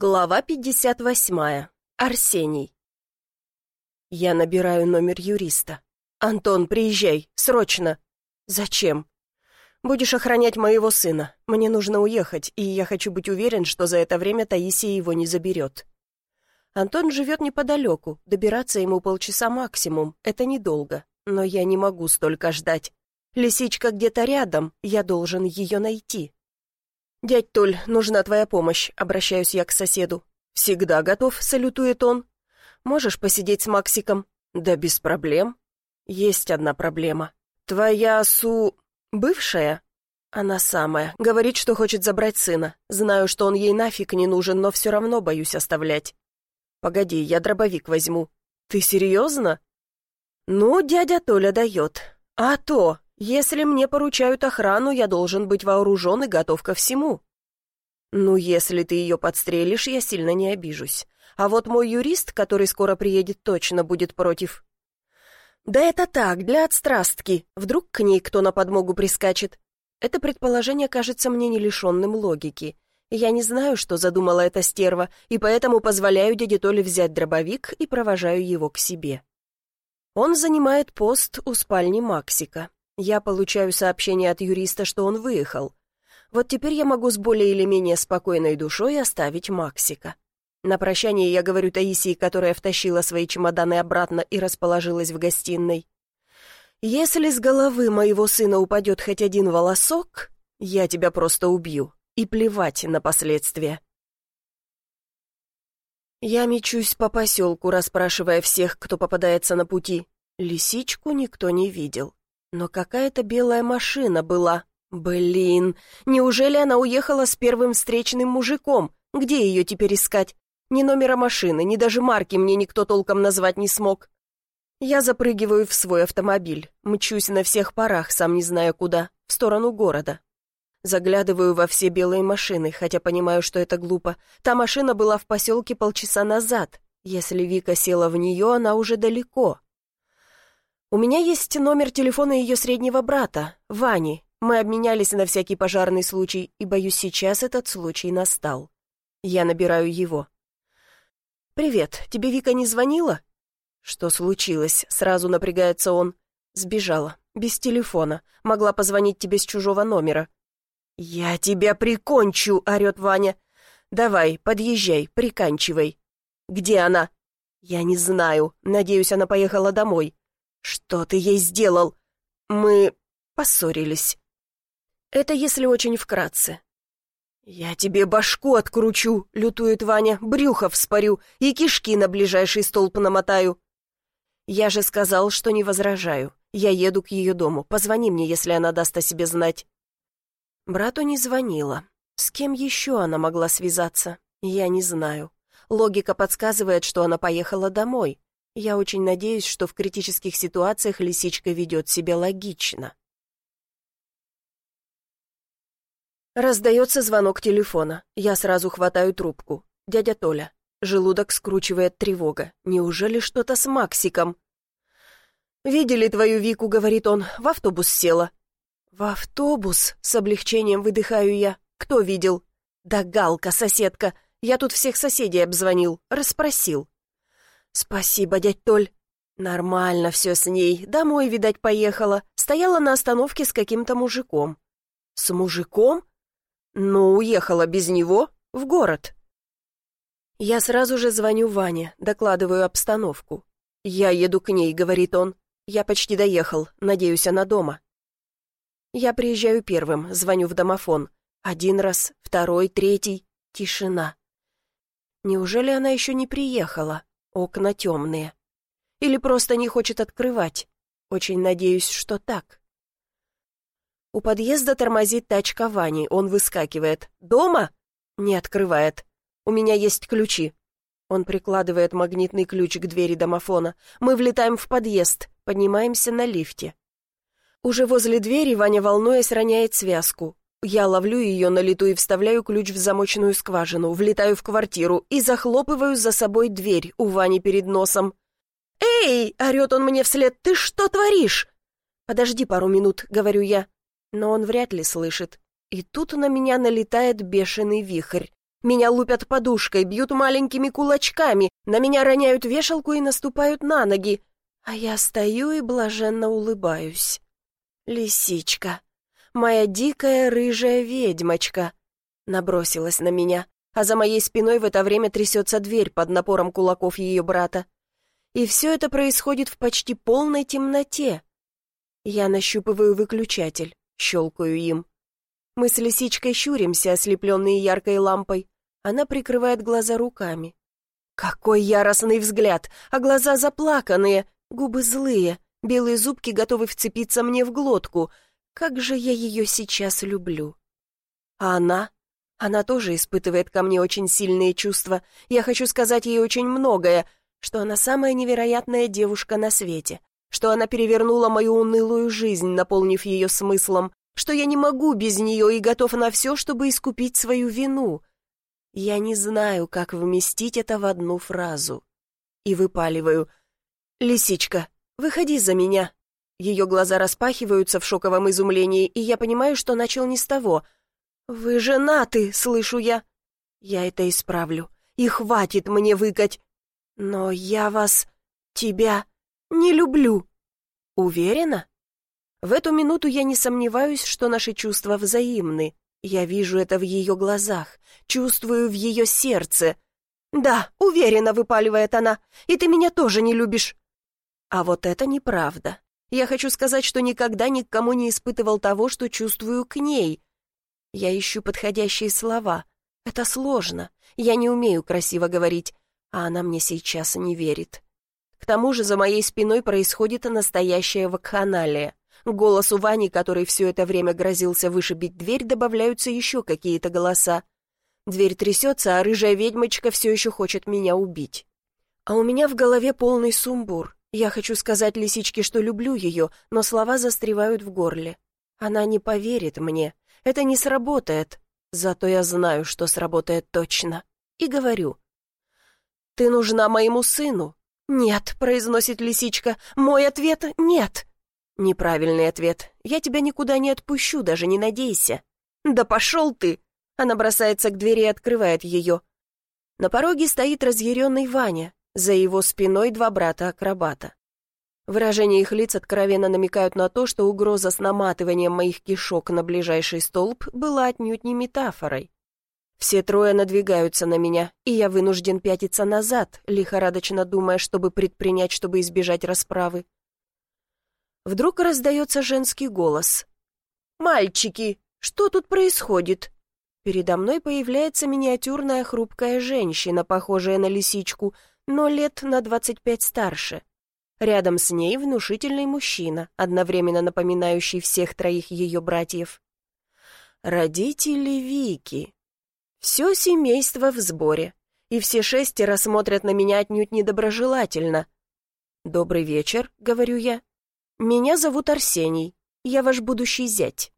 Глава 58. Арсений. Я набираю номер юриста. «Антон, приезжай, срочно!» «Зачем?» «Будешь охранять моего сына. Мне нужно уехать, и я хочу быть уверен, что за это время Таисия его не заберет». Антон живет неподалеку, добираться ему полчаса максимум, это недолго, но я не могу столько ждать. Лисичка где-то рядом, я должен ее найти. «Дядь Толь, нужна твоя помощь», — обращаюсь я к соседу. «Всегда готов», — салютует он. «Можешь посидеть с Максиком?» «Да без проблем». «Есть одна проблема. Твоя Су... бывшая?» «Она самая. Говорит, что хочет забрать сына. Знаю, что он ей нафиг не нужен, но все равно боюсь оставлять». «Погоди, я дробовик возьму». «Ты серьезно?» «Ну, дядя Толя дает. А то, если мне поручают охрану, я должен быть вооружен и готов ко всему. Ну, если ты ее подстрелишь, я сильно не обижусь. А вот мой юрист, который скоро приедет, точно будет против. Да это так, для отстрастки. Вдруг к ней кто на подмогу прискачет. Это предположение кажется мне не лишенным логики. Я не знаю, что задумала эта стерва, и поэтому позволяю дяде Толе взять дробовик и провожаю его к себе. Он занимает пост у спальни Максика. Я получаю сообщение от юриста, что он выехал. Вот теперь я могу с более или менее спокойной душой оставить Максика. На прощание я говорю Таисии, которая втащила свои чемоданы обратно и расположилась в гостиной. «Если с головы моего сына упадет хоть один волосок, я тебя просто убью, и плевать на последствия». Я мечусь по поселку, расспрашивая всех, кто попадается на пути. Лисичку никто не видел. Но какая-то белая машина была. Блин, неужели она уехала с первым встречным мужиком? Где ее теперь искать? Ни номера машины, ни даже марки мне никто толком назвать не смог. Я запрыгиваю в свой автомобиль, мчусь на всех парах, сам не зная куда, в сторону города. Заглядываю во все белые машины, хотя понимаю, что это глупо. Та машина была в поселке полчаса назад. Если Вика села в нее, она уже далеко. У меня есть номер телефона ее среднего брата, Вани. Мы обменялись на всякий пожарный случай, и, боюсь, сейчас этот случай настал. Я набираю его. «Привет, тебе Вика не звонила?» «Что случилось?» — сразу напрягается он. «Сбежала. Без телефона. Могла позвонить тебе с чужого номера». «Я тебя прикончу!» — орет Ваня. «Давай, подъезжай, приканчивай». «Где она?» «Я не знаю. Надеюсь, она поехала домой». «Что ты ей сделал?» «Мы поссорились». «Это если очень вкратце». «Я тебе башку откручу», — лютует Ваня, «брюхо вспорю и кишки на ближайший столб намотаю». «Я же сказал, что не возражаю. Я еду к ее дому. Позвони мне, если она даст о себе знать». Брату не звонила. С кем еще она могла связаться? Я не знаю. Логика подсказывает, что она поехала домой. Я очень надеюсь, что в критических ситуациях лисичка ведет себя логично. Раздается звонок телефона. Я сразу хватаю трубку. Дядя Толя. Желудок скручивает тревога. Неужели что-то с Максиком? «Видели твою Вику?» — говорит он. «В автобус села». «В автобус?» — с облегчением выдыхаю я. «Кто видел?» «Да Галка, соседка. Я тут всех соседей обзвонил, расспросил». «Спасибо, дядь Толь». «Нормально все с ней. Домой, видать, поехала. Стояла на остановке с каким-то мужиком». «С мужиком?» «Ну, уехала без него. В город». Я сразу же звоню Ване, докладываю обстановку. «Я еду к ней», — говорит он. «Я почти доехал. Надеюсь, она дома». Я приезжаю первым, звоню в домофон. Один раз, второй, третий. Тишина. Неужели она еще не приехала? Окна темные. Или просто не хочет открывать. Очень надеюсь, что так. У подъезда тормозит тачка Вани. Он выскакивает. «Дома?» Не открывает. «У меня есть ключи». Он прикладывает магнитный ключ к двери домофона. Мы влетаем в подъезд, поднимаемся на лифте. Уже возле двери Ваня, волнуясь, роняет связку. Я ловлю ее на лету и вставляю ключ в замочную скважину, влетаю в квартиру и захлопываю за собой дверь у Вани перед носом. «Эй!» — орет он мне вслед. «Ты что творишь?» «Подожди пару минут», — говорю я. Но он вряд ли слышит. И тут на меня налетает бешеный вихрь. Меня лупят подушкой, бьют маленькими кулачками, на меня роняют вешалку и наступают на ноги. А я стою и блаженно улыбаюсь. Лисичка, моя дикая рыжая ведьмочка, набросилась на меня, а за моей спиной в это время трясется дверь под напором кулаков ее брата. И все это происходит в почти полной темноте. Я нащупываю выключатель, щелкаю им. Мы с лисичкой щуримся, ослепленные яркой лампой. Она прикрывает глаза руками. Какой яростный взгляд, а глаза заплаканные, губы злые, белые зубки готовы вцепиться мне в глотку. Как же я ее сейчас люблю. А она? Она тоже испытывает ко мне очень сильные чувства. Я хочу сказать ей очень многое, что она самая невероятная девушка на свете, что она перевернула мою унылую жизнь, наполнив ее смыслом, что я не могу без нее и готов на все, чтобы искупить свою вину. Я не знаю, как вместить это в одну фразу. И выпаливаю. «Лисичка, выходи за меня». Ее глаза распахиваются в шоковом изумлении, и я понимаю, что начал не с того — «Вы женаты!» — слышу я. «Я это исправлю. И хватит мне выкать. Но я вас... тебя... не люблю». «Уверена?» В эту минуту я не сомневаюсь, что наши чувства взаимны. Я вижу это в ее глазах, чувствую в ее сердце. «Да, уверена», — выпаливает она, — «и ты меня тоже не любишь». А вот это неправда. Я хочу сказать, что никогда ни к кому не испытывал того, что чувствую к ней. Я ищу подходящие слова. Это сложно. Я не умею красиво говорить, а она мне сейчас не верит. К тому же за моей спиной происходит настоящая вакханалия. К голосу Вани, который все это время грозился вышибить дверь, добавляются еще какие-то голоса. Дверь трясется, а рыжая ведьмочка все еще хочет меня убить. А у меня в голове полный сумбур. Я хочу сказать лисичке, что люблю ее, но слова застревают в горле. Она не поверит мне. Это не сработает. Зато я знаю, что сработает точно. И говорю. «Ты нужна моему сыну». «Нет», — произносит лисичка. «Мой ответ — нет». Неправильный ответ. «Я тебя никуда не отпущу, даже не надейся». «Да пошел ты!» Она бросается к двери и открывает ее. На пороге стоит разъяренный Ваня. За его спиной два брата-акробата. Выражения их лиц откровенно намекают на то, что угроза с наматыванием моих кишок на ближайший столб была отнюдь не метафорой. Все трое надвигаются на меня, и я вынужден пятиться назад, лихорадочно думая, чтобы предпринять, чтобы избежать расправы. Вдруг раздается женский голос. «Мальчики, что тут происходит?» Передо мной появляется миниатюрная хрупкая женщина, похожая на лисичку, но лет на двадцать пять старше. Рядом с ней внушительный мужчина, одновременно напоминающий всех троих ее братьев. Родители Вики. Все семейство в сборе, и все шестеро смотрят на меня отнюдь недоброжелательно. «Добрый вечер», — говорю я. «Меня зовут Арсений, я ваш будущий зять».